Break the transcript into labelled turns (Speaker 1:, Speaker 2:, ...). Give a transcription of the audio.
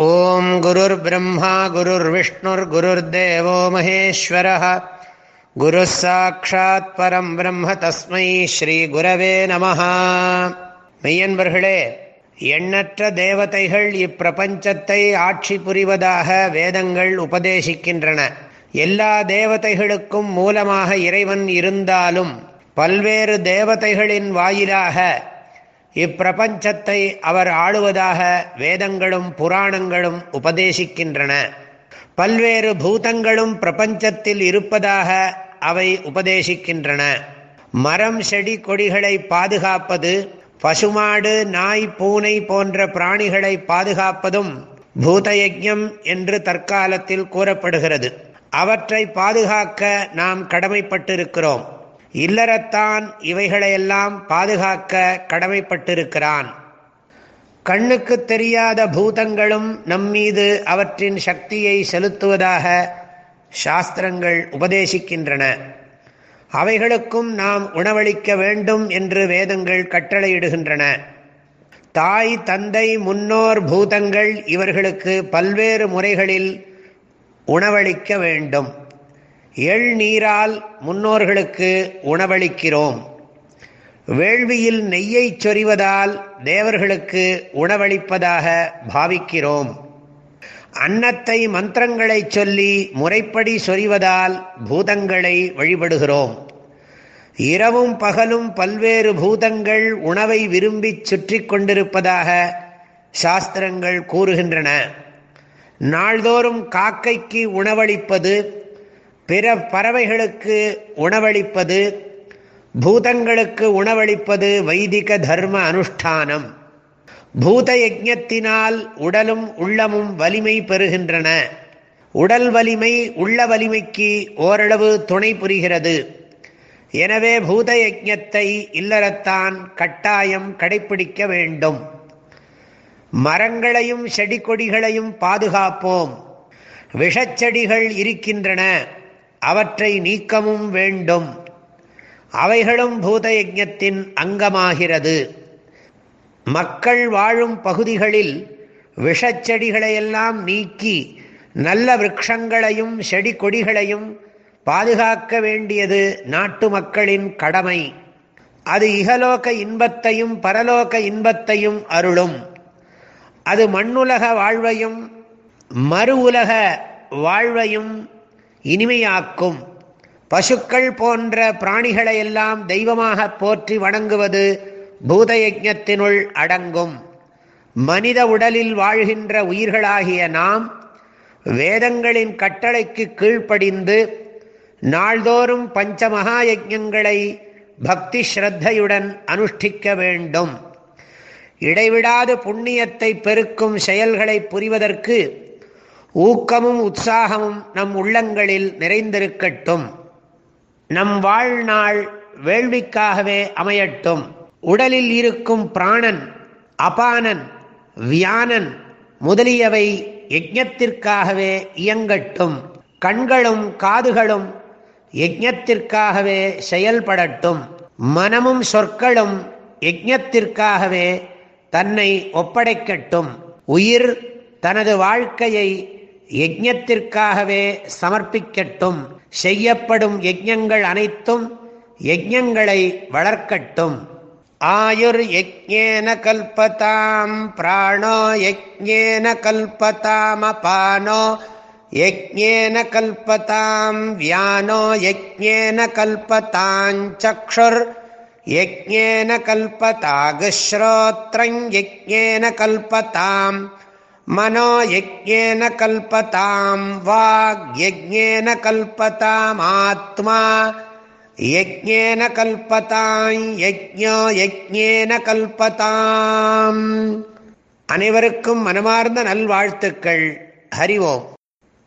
Speaker 1: ஓம் குருர் பிரம்மா குருர் விஷ்ணுர் குருர் தேவோ மகேஸ்வர குரு சாட்சாத் பரம் பிரம்ம தஸ்மை ஸ்ரீ குரவே நமஹா. மெய்யன்பர்களே எண்ணற்ற தேவதைகள் இப்பிரபஞ்சத்தை ஆட்சி புரிவதாக வேதங்கள் உபதேசிக்கின்றன. எல்லா தேவதைகளுக்கும் மூலமாக இறைவன் இருந்தாலும் பல்வேறு தேவதைகளின் வாயிலாக இப்பிரபஞ்சத்தை அவர் ஆளுவதாக வேதங்களும் புராணங்களும் உபதேசிக்கின்றன. பல்வேறு பூதங்களும் பிரபஞ்சத்தில் இருப்பதாக அவை உபதேசிக்கின்றன. மரம் செடி கொடிகளை பாதுகாப்பது பசுமாடு நாய் பூனை போன்ற பிராணிகளை பாதுகாப்பதும் பூதயஜம் என்று தற்காலத்தில் கூறப்படுகிறது. அவற்றை பாதுகாக்க நாம் கடமைப்பட்டிருக்கிறோம். இல்லறத்தான் இவைகளையெல்லாம் பாதுகாக்க கடமைப்பட்டிருக்கிறான். கண்ணுக்கு தெரியாத பூதங்களும் நம்மீது அவற்றின் சக்தியை செலுத்துவதாக சாஸ்திரங்கள் உபதேசிக்கின்றன. அவைகளுக்கும் நாம் உணவளிக்க வேண்டும் என்று வேதங்கள் கட்டளையிடுகின்றன. தாய் தந்தை முன்னோர் பூதங்கள் இவர்களுக்கு பல்வேறு முறைகளில் உணவளிக்க வேண்டும். எள் நீரால் முன்னோர்களுக்கு உணவளிக்கிறோம். வேள்வியில் நெய்யை சொறிவதால் தேவர்களுக்கு உணவளிப்பதாக பாவிக்கிறோம். அன்னத்தை மந்திரங்களை சொல்லி முறைப்படி சொறிவதால் பூதங்களை வழிபடுகிறோம். இரவும் பகலும் பல்வேறு பூதங்கள் உணவை விரும்பி சுற்றி கொண்டிருப்பதாக சாஸ்திரங்கள் கூறுகின்றன. நாள்தோறும் காக்கைக்கு உணவளிப்பது பிற பறவைகளுக்கு உணவளிப்பது பூதங்களுக்கு உணவளிப்பது வைதிக தர்ம அனுஷ்டானம். பூத யஜத்தினால் உடலும் உள்ளமும் வலிமை பெறுகின்றன. உடல் வலிமை உள்ள வலிமைக்கு ஓரளவு துணை புரிகிறது. எனவே பூத யஜத்தை இல்லறத்தான் கட்டாயம் கடைபிடிக்க வேண்டும். மரங்களையும் செடி கொடிகளையும் பாதுகாப்போம். விஷச்செடிகள் இருக்கின்றன. அவற்றை நீக்கமும் வேண்டும். அவைகளும் பூத யஜத்தின் அங்கமாகிறது. மக்கள் வாழும் பகுதிகளில் விஷச்செடிகளையெல்லாம் நீக்கி நல்ல விரக்ஷங்களையும் செடி கொடிகளையும் பாதுகாக்க வேண்டியது நாட்டு மக்களின் கடமை. அது இகலோக இன்பத்தையும் பரலோக இன்பத்தையும் அருளும். அது மண்ணுலக வாழ்வையும் மறு உலக வாழ்வையும் இனிமையாக்கும். பசுக்கள் போன்ற பிராணிகளையெல்லாம் தெய்வமாக போற்றி வணங்குவது பூதயஜத்தினுள் அடங்கும். மனித உடலில் வாழ்கின்ற உயிர்களாகிய நாம் வேதங்களின் கட்டளைக்கு கீழ்ப்படிந்து நாள்தோறும் பஞ்சமகா யஜங்களை பக்தி ஸ்ரத்தையுடன் அனுஷ்டிக்க வேண்டும். இடைவிடாது புண்ணியத்தை பெருக்கும் செயல்களை புரிவதற்கு ஊக்கமும் உற்சாகமும் நம் உள்ளங்களில் நிறைந்திருக்கட்டும். நம் வாழ்நாள் வேள்விக்காகவே அமையட்டும். உடலில் இருக்கும் பிராணன் அபானன் வியானன் முதலியவை யஜ்ஞத்திற்காகவே இயங்கட்டும். கண்களும் காதுகளும் யஜ்ஞத்திற்காகவே செயல்படட்டும். மனமும் சொற்களும் யஜ்ஞத்திற்காகவே தன்னை ஒப்படைக்கட்டும். உயிர் தனது வாழ்க்கையை யஜ்ஞத்திற்காகவே சமர்ப்பிக்கட்டும். செய்யப்படும் யஜ்ஞங்கள் அனைத்தும் யஜ்ஞங்களை வளர்க்கட்டும். ஆயுர் யஜ்ஞேன கல்பதாம் பிராணோ யஜ்ஞேன கல்பதாம் அபானோ யஜ்ஞேன கல்பதாம் வியானோ யஜ்ஞேன கல்பதாஞ்சக்ஷுர் யஜ்ஞேன கல்பதாகுஸ்ரோத்ரங் யஜ்ஞேன கல்பதாம். மனோ யஜ்ஞேன கல்பதாம் வாக் யஜ்ஞேன கல்பதாம் ஆத்மா யஜ்ஞேன கல்பதாம் யஜ்ஞோ யஜ்ஞேன கல்பதாம். அனைவருக்கும் மனமார்ந்த நல்வாழ்த்துக்கள். ஹரி ஓம்.